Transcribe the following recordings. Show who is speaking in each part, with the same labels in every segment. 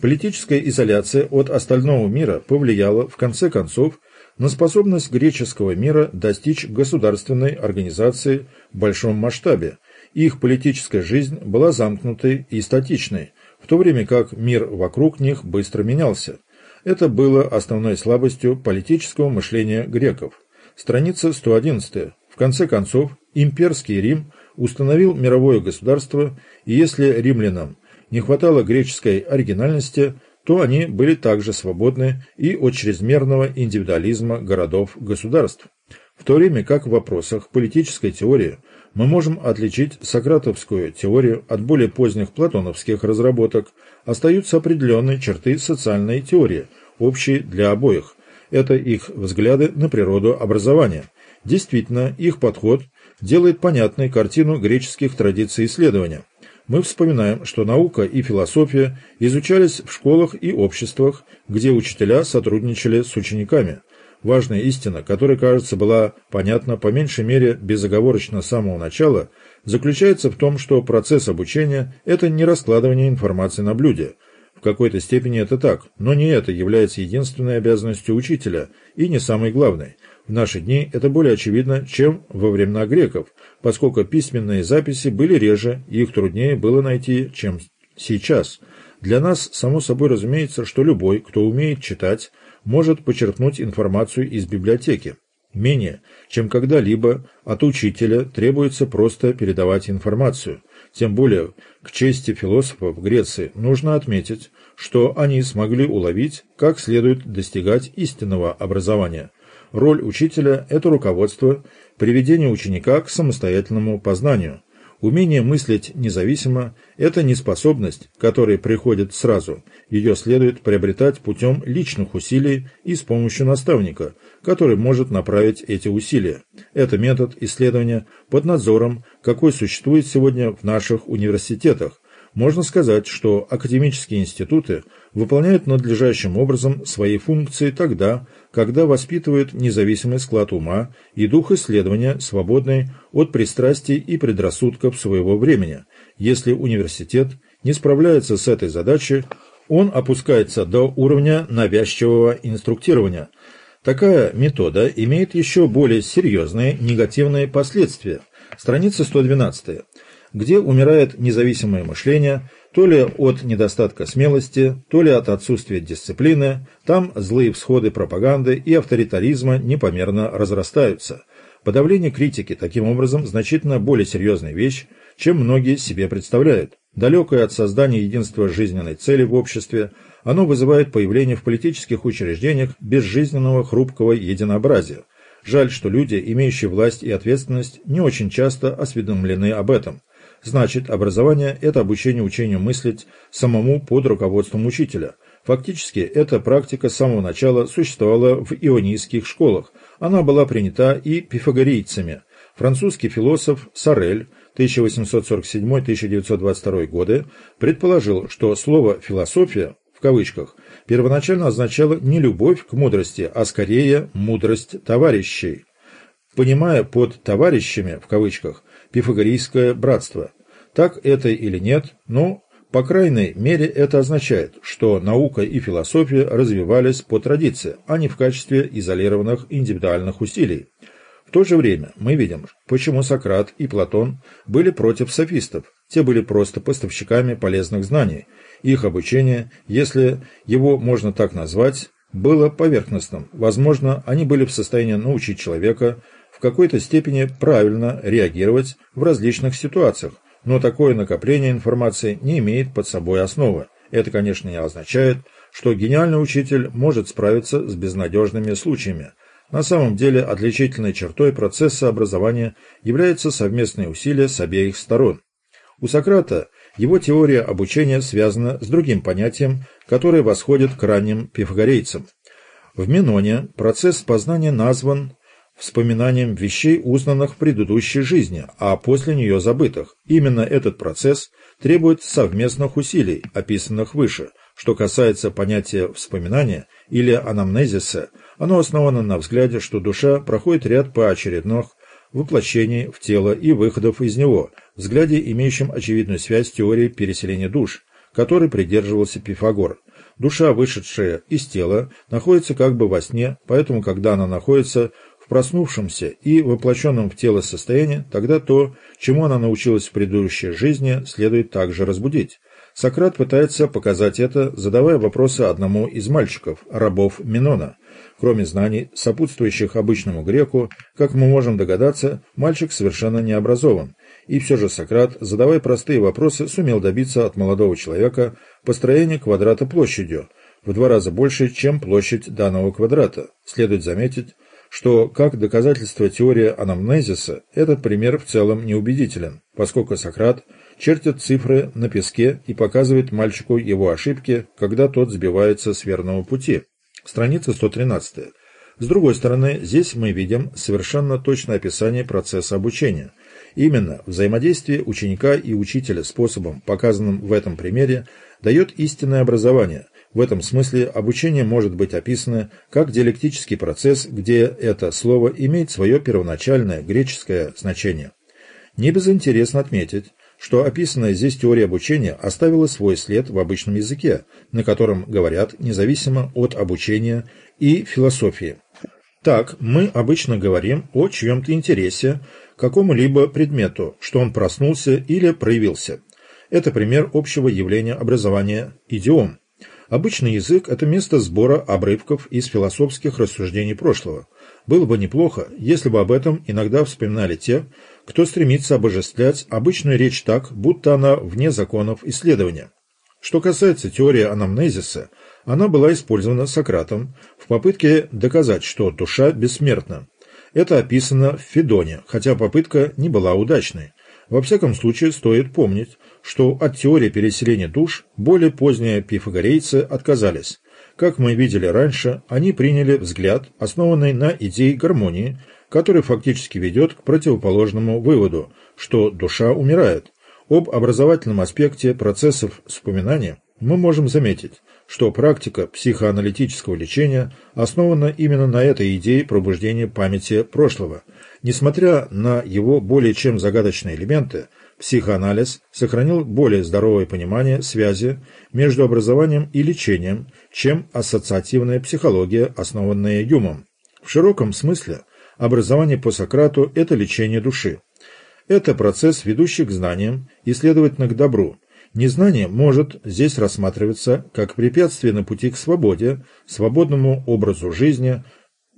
Speaker 1: Политическая изоляция от остального мира повлияла, в конце концов, на способность греческого мира достичь государственной организации в большом масштабе. Их политическая жизнь была замкнутой и статичной, в то время как мир вокруг них быстро менялся. Это было основной слабостью политического мышления греков. Страница 111. В конце концов, имперский Рим установил мировое государство, и если римлянам не хватало греческой оригинальности, то они были также свободны и от чрезмерного индивидуализма городов-государств. В то время как в вопросах политической теории мы можем отличить сократовскую теорию от более поздних платоновских разработок, остаются определенные черты социальной теории, общие для обоих. Это их взгляды на природу образования. Действительно, их подход делает понятной картину греческих традиций исследования – мы вспоминаем, что наука и философия изучались в школах и обществах, где учителя сотрудничали с учениками. Важная истина, которая, кажется, была понятна по меньшей мере безоговорочно с самого начала, заключается в том, что процесс обучения – это не раскладывание информации на блюде. В какой-то степени это так, но не это является единственной обязанностью учителя и не самой главной. В наши дни это более очевидно, чем во времена греков, поскольку письменные записи были реже, и их труднее было найти, чем сейчас. Для нас, само собой разумеется, что любой, кто умеет читать, может почерпнуть информацию из библиотеки. Менее, чем когда-либо, от учителя требуется просто передавать информацию. Тем более, к чести философов Греции нужно отметить, что они смогли уловить, как следует достигать истинного образования. Роль учителя – это руководство, приведение ученика к самостоятельному познанию. Умение мыслить независимо – это неспособность, которая приходит сразу. Ее следует приобретать путем личных усилий и с помощью наставника, который может направить эти усилия. Это метод исследования под надзором, какой существует сегодня в наших университетах, можно сказать, что академические институты выполняют надлежащим образом свои функции тогда, когда воспитывают независимый склад ума и дух исследования, свободный от пристрастий и предрассудков своего времени. Если университет не справляется с этой задачей, он опускается до уровня навязчивого инструктирования. Такая метода имеет еще более серьезные негативные последствия. Страница 112 где умирает независимое мышление, то ли от недостатка смелости, то ли от отсутствия дисциплины, там злые всходы пропаганды и авторитаризма непомерно разрастаются. Подавление критики таким образом значительно более серьезная вещь, чем многие себе представляют. Далекое от создания единства жизненной цели в обществе, оно вызывает появление в политических учреждениях безжизненного хрупкого единообразия. Жаль, что люди, имеющие власть и ответственность, не очень часто осведомлены об этом. Значит, образование – это обучение учению мыслить самому под руководством учителя. Фактически, эта практика с самого начала существовала в ионийских школах. Она была принята и пифагорейцами. Французский философ Сорель 1847-1922 годы предположил, что слово «философия» в кавычках первоначально означало не любовь к мудрости, а скорее мудрость товарищей. Понимая под «товарищами» в кавычках пифагорейское братство. Так это или нет, но, по крайней мере, это означает, что наука и философия развивались по традиции, а не в качестве изолированных индивидуальных усилий. В то же время мы видим, почему Сократ и Платон были против софистов. Те были просто поставщиками полезных знаний. Их обучение, если его можно так назвать, было поверхностным. Возможно, они были в состоянии научить человека в какой-то степени правильно реагировать в различных ситуациях, но такое накопление информации не имеет под собой основы. Это, конечно, не означает, что гениальный учитель может справиться с безнадежными случаями. На самом деле отличительной чертой процесса образования является совместные усилия с обеих сторон. У Сократа его теория обучения связана с другим понятием, которое восходит к ранним пифагорейцам. В Миноне процесс познания назван вспоминанием вещей, узнанных в предыдущей жизни, а после нее забытых. Именно этот процесс требует совместных усилий, описанных выше. Что касается понятия вспоминания или анамнезиса, оно основано на взгляде, что душа проходит ряд поочередных воплощений в тело и выходов из него, взгляде, имеющем очевидную связь с теорией переселения душ. которой придерживался Пифагор. Душа, вышедшая из тела, находится как бы во сне, поэтому, когда она находится проснувшемся и воплощенном в тело состоянии, тогда то, чему она научилась в предыдущей жизни, следует также разбудить. Сократ пытается показать это, задавая вопросы одному из мальчиков, рабов Минона. Кроме знаний, сопутствующих обычному греку, как мы можем догадаться, мальчик совершенно не образован. И все же Сократ, задавая простые вопросы, сумел добиться от молодого человека построения квадрата площадью, в два раза больше, чем площадь данного квадрата. Следует заметить, что как доказательство теории анамнезиса этот пример в целом неубедителен, поскольку Сократ чертит цифры на песке и показывает мальчику его ошибки, когда тот сбивается с верного пути. Страница 113. С другой стороны, здесь мы видим совершенно точное описание процесса обучения. Именно взаимодействие ученика и учителя способом, показанным в этом примере, дает истинное образование. В этом смысле обучение может быть описано как диалектический процесс, где это слово имеет свое первоначальное греческое значение. Не безинтересно отметить, что описанная здесь теория обучения оставила свой след в обычном языке, на котором говорят независимо от обучения и философии. Так, мы обычно говорим о чьем-то интересе какому-либо предмету, что он проснулся или проявился. Это пример общего явления образования идиом. Обычный язык – это место сбора обрывков из философских рассуждений прошлого. Было бы неплохо, если бы об этом иногда вспоминали те, кто стремится обожествлять обычную речь так, будто она вне законов исследования. Что касается теории анамнезиса, она была использована Сократом в попытке доказать, что душа бессмертна. Это описано в Федоне, хотя попытка не была удачной. Во всяком случае, стоит помнить, что от теории переселения душ более поздние пифагорейцы отказались. Как мы видели раньше, они приняли взгляд, основанный на идее гармонии, который фактически ведет к противоположному выводу, что душа умирает. Об образовательном аспекте процессов вспоминания мы можем заметить, что практика психоаналитического лечения основана именно на этой идее пробуждения памяти прошлого. Несмотря на его более чем загадочные элементы, психоанализ сохранил более здоровое понимание связи между образованием и лечением, чем ассоциативная психология, основанная Юмом. В широком смысле – Образование по Сократу – это лечение души. Это процесс, ведущий к знаниям и, следовательно, к добру. Незнание может здесь рассматриваться как препятствие на пути к свободе, свободному образу жизни,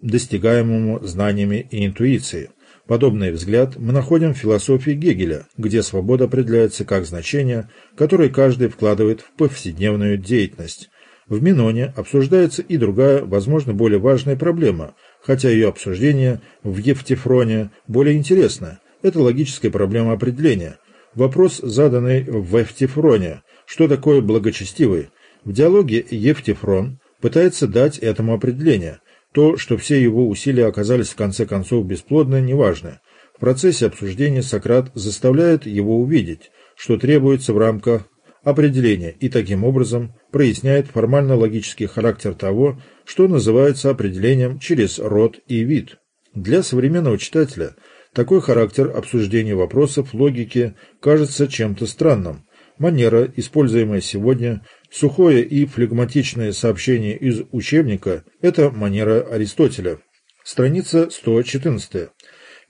Speaker 1: достигаемому знаниями и интуицией. Подобный взгляд мы находим в философии Гегеля, где свобода определяется как значение, которое каждый вкладывает в повседневную деятельность. В Миноне обсуждается и другая, возможно, более важная проблема, хотя ее обсуждение в Евтифроне более интересно. Это логическая проблема определения. Вопрос, заданный в Евтифроне, что такое благочестивый? В диалоге Евтифрон пытается дать этому определение. То, что все его усилия оказались в конце концов бесплодны, неважно. В процессе обсуждения Сократ заставляет его увидеть, что требуется в рамках определения и таким образом проясняет формально-логический характер того, что называется определением через род и вид. Для современного читателя такой характер обсуждения вопросов логики кажется чем-то странным. Манера, используемая сегодня, сухое и флегматичное сообщение из учебника – это манера Аристотеля. Страница 114.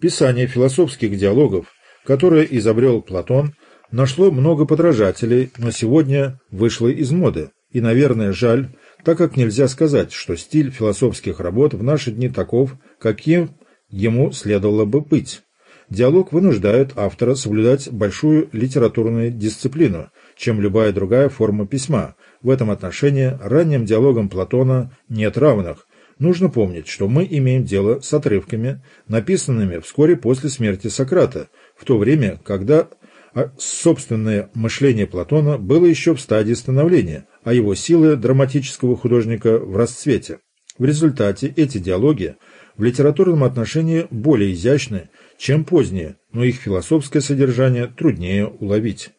Speaker 1: Писание философских диалогов, которое изобрел Платон, нашло много подражателей, но сегодня вышло из моды. И, наверное, жаль, так как нельзя сказать, что стиль философских работ в наши дни таков, каким ему следовало бы быть. Диалог вынуждает автора соблюдать большую литературную дисциплину, чем любая другая форма письма. В этом отношении ранним диалогам Платона нет равных. Нужно помнить, что мы имеем дело с отрывками, написанными вскоре после смерти Сократа, в то время, когда а собственное мышление Платона было еще в стадии становления, а его силы драматического художника в расцвете. В результате эти диалоги в литературном отношении более изящны, чем поздние, но их философское содержание труднее уловить.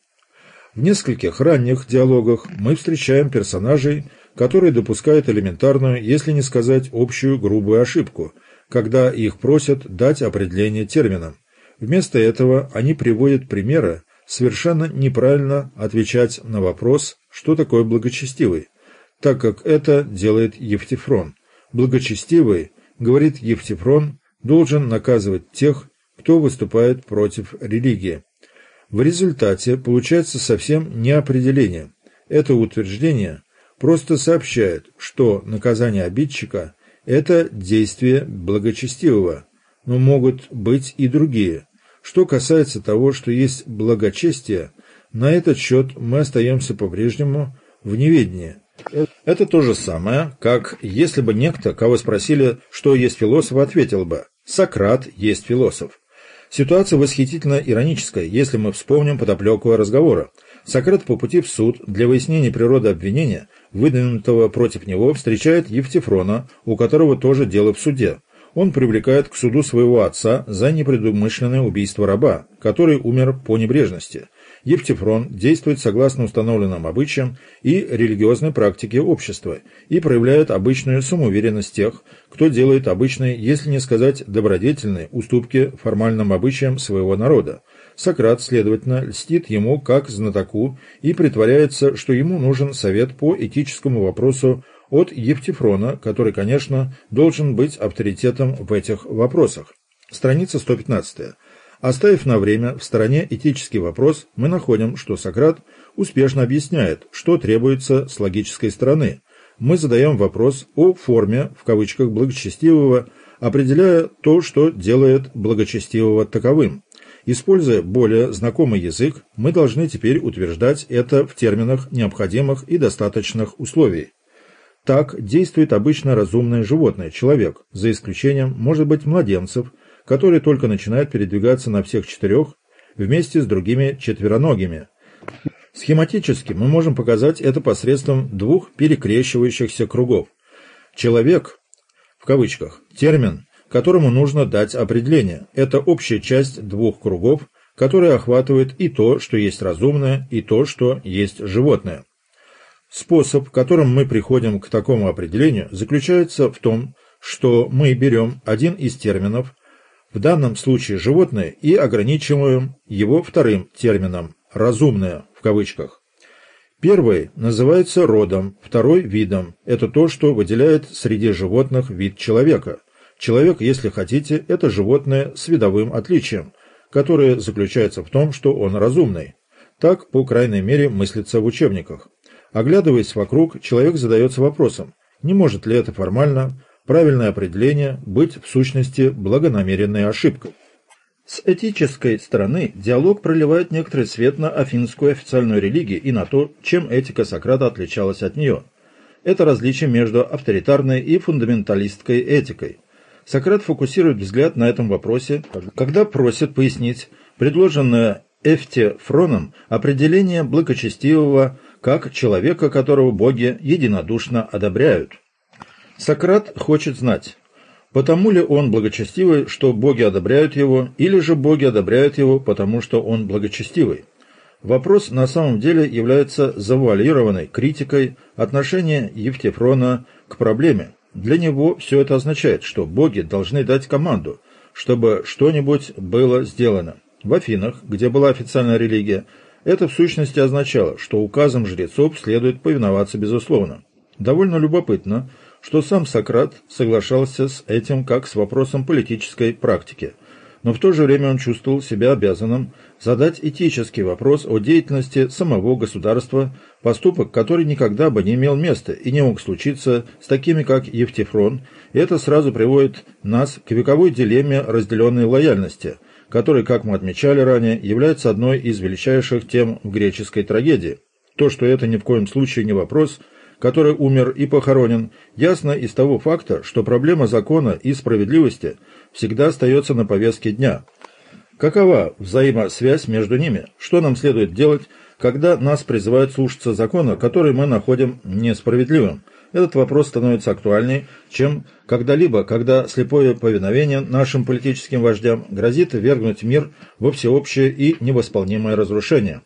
Speaker 1: В нескольких ранних диалогах мы встречаем персонажей, которые допускают элементарную, если не сказать общую грубую ошибку, когда их просят дать определение терминам. Вместо этого они приводят примеры, совершенно неправильно отвечать на вопрос, что такое благочестивый, так как это делает Евтифрон. Благочестивый, говорит Евтифрон, должен наказывать тех, кто выступает против религии. В результате получается совсем не определение. Это утверждение просто сообщает, что наказание обидчика – это действие благочестивого, но могут быть и другие. Что касается того, что есть благочестие, на этот счет мы остаемся по-прежнему в неведении. Это то же самое, как если бы некто, кого спросили, что есть философ, ответил бы «Сократ есть философ». Ситуация восхитительно ироническая, если мы вспомним подоплеку разговора. Сократ по пути в суд для выяснения природы обвинения, выдвинутого против него, встречает Евтифрона, у которого тоже дело в суде. Он привлекает к суду своего отца за непредумышленное убийство раба, который умер по небрежности. Евтифрон действует согласно установленным обычаям и религиозной практике общества и проявляет обычную самоуверенность тех, кто делает обычные, если не сказать добродетельные, уступки формальным обычаям своего народа. Сократ, следовательно, льстит ему как знатоку и притворяется, что ему нужен совет по этическому вопросу от Евтифрона, который, конечно, должен быть авторитетом в этих вопросах. Страница 115. Оставив на время в стороне этический вопрос, мы находим, что Сократ успешно объясняет, что требуется с логической стороны. Мы задаем вопрос о форме, в кавычках, благочестивого, определяя то, что делает благочестивого таковым. Используя более знакомый язык, мы должны теперь утверждать это в терминах необходимых и достаточных условий. Так действует обычно разумное животное, человек, за исключением, может быть, младенцев – который только начинает передвигаться на всех четырех вместе с другими четвероногими. Схематически мы можем показать это посредством двух перекрещивающихся кругов. Человек, в кавычках, термин, которому нужно дать определение. Это общая часть двух кругов, которая охватывает и то, что есть разумное, и то, что есть животное. Способ, которым мы приходим к такому определению, заключается в том, что мы берем один из терминов, в данном случае животное, и ограничиваем его вторым термином «разумное» в кавычках. Первый называется родом, второй – видом. Это то, что выделяет среди животных вид человека. Человек, если хотите, это животное с видовым отличием, которое заключается в том, что он разумный. Так, по крайней мере, мыслится в учебниках. Оглядываясь вокруг, человек задается вопросом, не может ли это формально правильное определение быть в сущности благонамеренной ошибкой. С этической стороны диалог проливает некоторый свет на афинскую официальную религию и на то, чем этика Сократа отличалась от нее. Это различие между авторитарной и фундаменталистской этикой. Сократ фокусирует взгляд на этом вопросе, когда просит пояснить предложенное Эфтефроном определение благочестивого как человека, которого боги единодушно одобряют. Сократ хочет знать, потому ли он благочестивый, что боги одобряют его, или же боги одобряют его, потому что он благочестивый. Вопрос на самом деле является завуалированной критикой отношения Евтефрона к проблеме. Для него все это означает, что боги должны дать команду, чтобы что-нибудь было сделано. В Афинах, где была официальная религия, это в сущности означало, что указам жрецов следует повиноваться безусловно. Довольно любопытно – что сам Сократ соглашался с этим как с вопросом политической практики, но в то же время он чувствовал себя обязанным задать этический вопрос о деятельности самого государства, поступок, который никогда бы не имел места и не мог случиться с такими, как Евтифрон, и это сразу приводит нас к вековой дилемме разделенной лояльности, которая, как мы отмечали ранее, является одной из величайших тем в греческой трагедии. То, что это ни в коем случае не вопрос – который умер и похоронен, ясно из того факта, что проблема закона и справедливости всегда остается на повестке дня. Какова взаимосвязь между ними? Что нам следует делать, когда нас призывают слушаться закона, который мы находим несправедливым? Этот вопрос становится актуальней, чем когда-либо, когда слепое повиновение нашим политическим вождям грозит вергнуть мир во всеобщее и невосполнимое разрушение.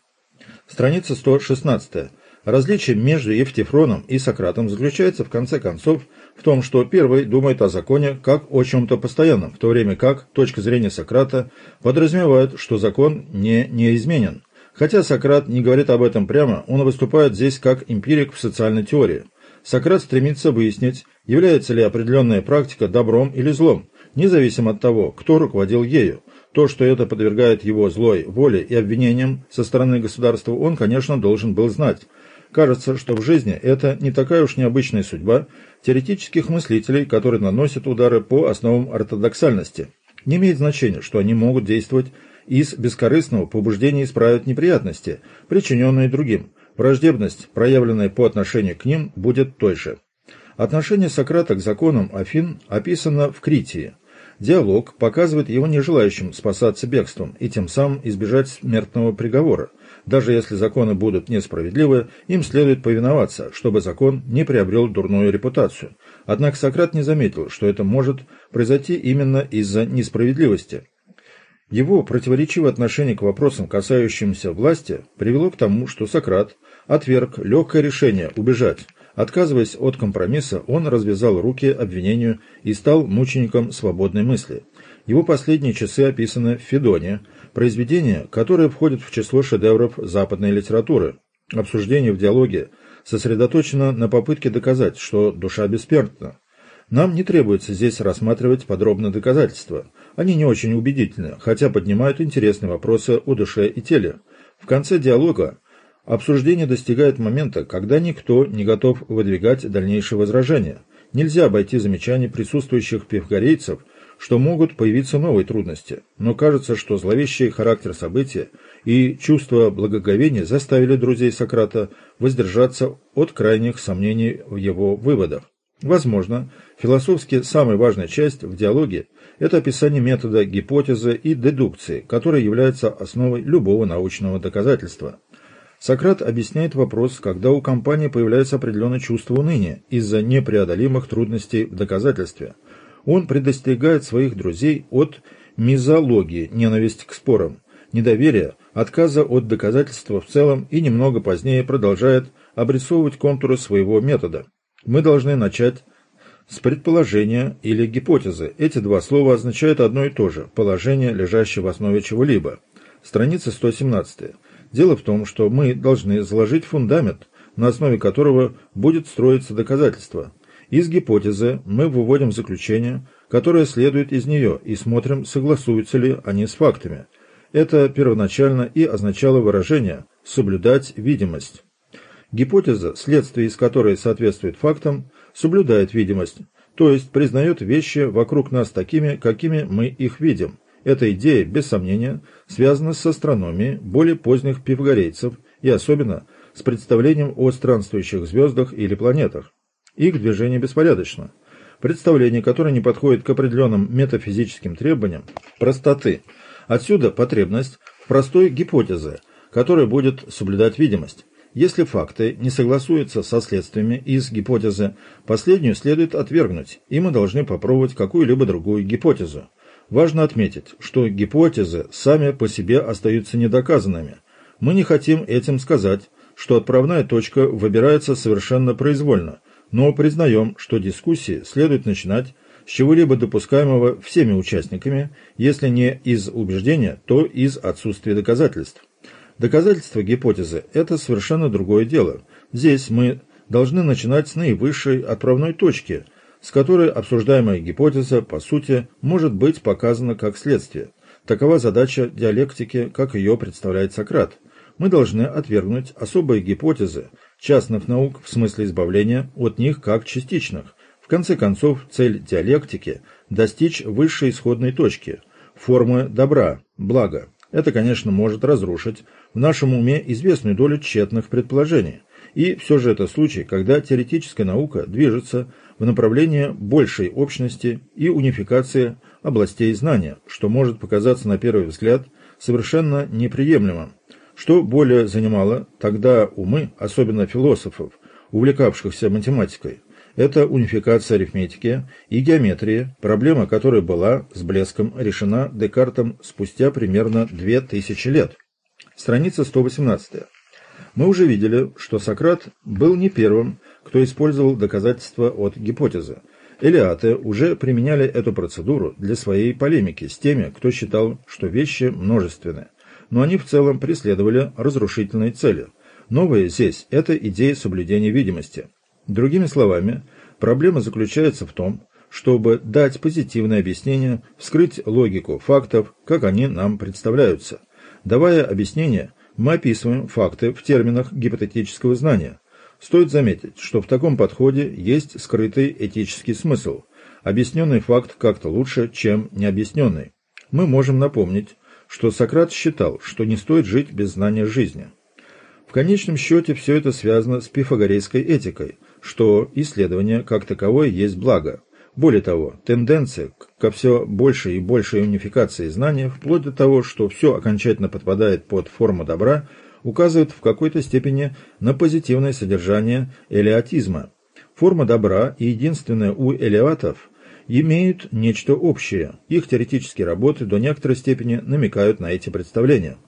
Speaker 1: Страница 116. Различие между Евтифроном и Сократом заключается, в конце концов, в том, что первый думает о законе как о чем-то постоянном, в то время как точка зрения Сократа подразумевает, что закон не неизменен. Хотя Сократ не говорит об этом прямо, он выступает здесь как эмпирик в социальной теории. Сократ стремится выяснить, является ли определенная практика добром или злом, независимо от того, кто руководил ею. То, что это подвергает его злой воле и обвинениям со стороны государства, он, конечно, должен был знать. Кажется, что в жизни это не такая уж необычная судьба теоретических мыслителей, которые наносят удары по основам ортодоксальности. Не имеет значения, что они могут действовать из бескорыстного побуждения исправить неприятности, причиненные другим. Враждебность, проявленная по отношению к ним, будет той же. Отношение Сократа к законам Афин описано в Критии. Диалог показывает его нежелающим спасаться бегством и тем самым избежать смертного приговора. Даже если законы будут несправедливы, им следует повиноваться, чтобы закон не приобрел дурную репутацию. Однако Сократ не заметил, что это может произойти именно из-за несправедливости. Его противоречивое отношение к вопросам, касающимся власти, привело к тому, что Сократ отверг легкое решение убежать. Отказываясь от компромисса, он развязал руки обвинению и стал мучеником свободной мысли. Его последние часы описаны в Федоне, произведение, которое входит в число шедевров западной литературы. Обсуждение в диалоге сосредоточено на попытке доказать, что душа бессмертна. Нам не требуется здесь рассматривать подробно доказательства. Они не очень убедительны, хотя поднимают интересные вопросы о душе и теле. В конце диалога обсуждение достигает момента, когда никто не готов выдвигать дальнейшие возражения. Нельзя обойти замечания присутствующих пифагорейцев, что могут появиться новые трудности, но кажется, что зловещий характер события и чувство благоговения заставили друзей Сократа воздержаться от крайних сомнений в его выводах. Возможно, философски самая важная часть в диалоге – это описание метода гипотезы и дедукции, который является основой любого научного доказательства. Сократ объясняет вопрос, когда у компании появляется определенное чувство уныния из-за непреодолимых трудностей в доказательстве. Он предостерегает своих друзей от мизологии, ненависти к спорам, недоверия, отказа от доказательства в целом и немного позднее продолжает обрисовывать контуры своего метода. Мы должны начать с предположения или гипотезы. Эти два слова означают одно и то же – положение, лежащее в основе чего-либо. Страница 117. Дело в том, что мы должны заложить фундамент, на основе которого будет строиться доказательство. Из гипотезы мы выводим заключение, которое следует из нее, и смотрим, согласуются ли они с фактами. Это первоначально и означало выражение «соблюдать видимость». Гипотеза, следствие из которой соответствует фактам, соблюдает видимость, то есть признает вещи вокруг нас такими, какими мы их видим. Эта идея, без сомнения, связана с астрономией более поздних пифагорейцев и особенно с представлением о странствующих звездах или планетах. Их движение беспорядочно. Представление, которое не подходит к определенным метафизическим требованиям простоты. Отсюда потребность простой гипотезе, которая будет соблюдать видимость. Если факты не согласуются со следствиями из гипотезы, последнюю следует отвергнуть, и мы должны попробовать какую-либо другую гипотезу. Важно отметить, что гипотезы сами по себе остаются недоказанными. Мы не хотим этим сказать, что отправная точка выбирается совершенно произвольно, но признаем, что дискуссии следует начинать с чего-либо допускаемого всеми участниками, если не из убеждения, то из отсутствия доказательств. Доказательство гипотезы – это совершенно другое дело. Здесь мы должны начинать с наивысшей отправной точки, с которой обсуждаемая гипотеза, по сути, может быть показана как следствие. Такова задача диалектики, как ее представляет Сократ. Мы должны отвергнуть особые гипотезы частных наук в смысле избавления от них как частичных. В конце концов, цель диалектики – достичь высшей исходной точки, формы добра, блага. Это, конечно, может разрушить в нашем уме известную долю тщетных предположений. И все же это случай, когда теоретическая наука движется в направлении большей общности и унификации областей знания, что может показаться на первый взгляд совершенно неприемлемым. Что более занимало тогда умы, особенно философов, увлекавшихся математикой, это унификация арифметики и геометрии, проблема которой была с блеском решена Декартом спустя примерно 2000 лет. Страница 118. Мы уже видели, что Сократ был не первым, кто использовал доказательства от гипотезы. Элиаты уже применяли эту процедуру для своей полемики с теми, кто считал, что вещи множественны. Но они в целом преследовали разрушительные цели. Новое здесь – это идея соблюдения видимости. Другими словами, проблема заключается в том, чтобы дать позитивное объяснение, вскрыть логику фактов, как они нам представляются. Давая объяснение, мы описываем факты в терминах гипотетического знания. Стоит заметить, что в таком подходе есть скрытый этический смысл. Объясненный факт как-то лучше, чем необъясненный. Мы можем напомнить, что Сократ считал, что не стоит жить без знания жизни. В конечном счете все это связано с пифагорейской этикой, что исследование как таковое есть благо. Более того, тенденция ко все большей и большей унификации знания, вплоть до того, что все окончательно подпадает под форму добра, указывает в какой-то степени на позитивное содержание элеатизма. Форма добра и единственная у элеатов имеют нечто общее. Их теоретические работы до некоторой степени намекают на эти представления.